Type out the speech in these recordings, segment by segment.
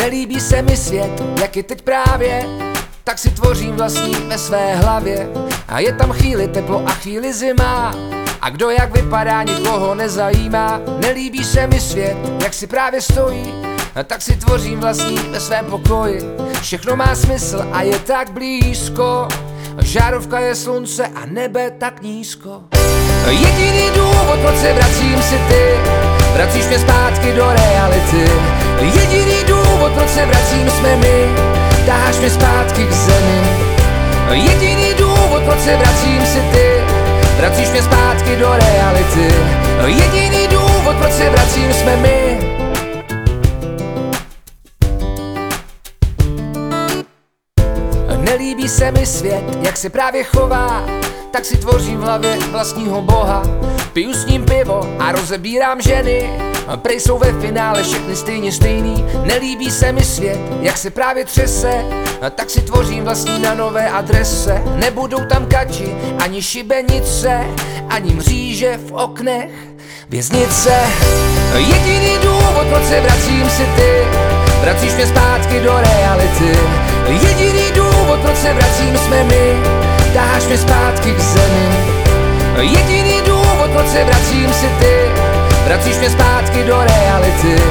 Nelíbí se mi svět, jak je teď právě, tak si tvořím vlastní ve své hlavě. A je tam chvíli teplo a chvíli zima. A kdo jak vypadá, nikoho nezajímá. Nelíbí se mi svět, jak si právě stojí, tak si tvořím vlastní ve svém pokoji. Všechno má smysl a je tak blízko. Žárovka je slunce a nebe tak nízko. Jediný důvod, proč se vracím si ty, vracíš mě zpátky do reality. Se vracím, jsme my, dáš mě zpátky k zemi. Jediný důvod, proč se vracím si ty, vracíš mě zpátky do reality. Jediný důvod, proč se vracím, jsme my, Nelíbí se mi svět, jak se právě chová, tak si tvořím v hlavě vlastního boha. Piju s ním pivo a rozebírám ženy, prej jsou ve finále všechny stejně stejný. Nelíbí se mi svět, jak se právě třese, tak si tvořím vlastní na nové adrese. Nebudou tam kači, ani šibenice, ani mříže v oknech věznice. Jediný důvod, proč se vracím si ty, vracíš mě zpátky do reality. Jediný důvod, proč se vracím, jsme my Dáš mě zpátky k zemi Jediný důvod, proč se vracím, si ty Vracíš mě zpátky do reality.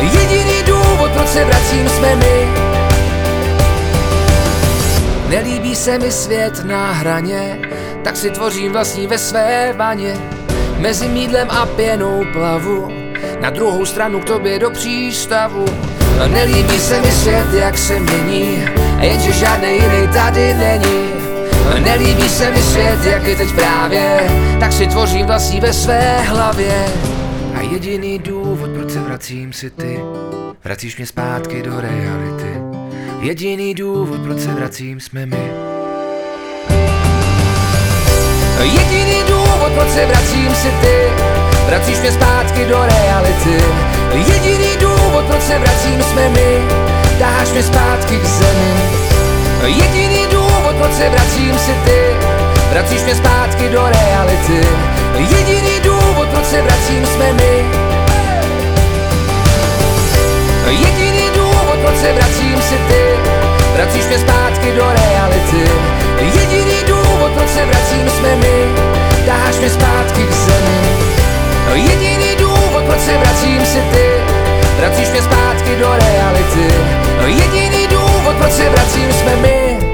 Jediný důvod, proč se vracím, jsme my. Nelíbí se mi svět na hraně Tak si tvořím vlastní ve své vaně. Mezi mídlem a pěnou plavu Na druhou stranu k tobě do přístavu. Nelíbí se mi svět, jak se mění Jenže žádný jiný tady není. Nelíbí se mi svět, jak je teď právě Tak si tvořím vlastní ve své hlavě A jediný důvod, proč se vracím si ty. Vracíš mě zpátky do reality. Jediný důvod, proč se vracím, jsme my. Jediný důvod, proč se vracím si ty. Vracíš mě zpátky do reality. Jediný důvod, proč se vracím, jsme my. Dáš mě zpátky k zemi. Jediný důvod, proč se vracím si ty. Vracíš mě zpátky do reality. Jediný my Jediný důvod, proč se vracím si ty. Vracíš mě zpátky do reality. Jediný důvod, proč se vracím, jsme my. Dáš mě zpátky k zemi. Jediný důvod, proč se vracím si ty. Vracíš mě zpátky do reality. Jediný důvod, proč se vracím, jsme my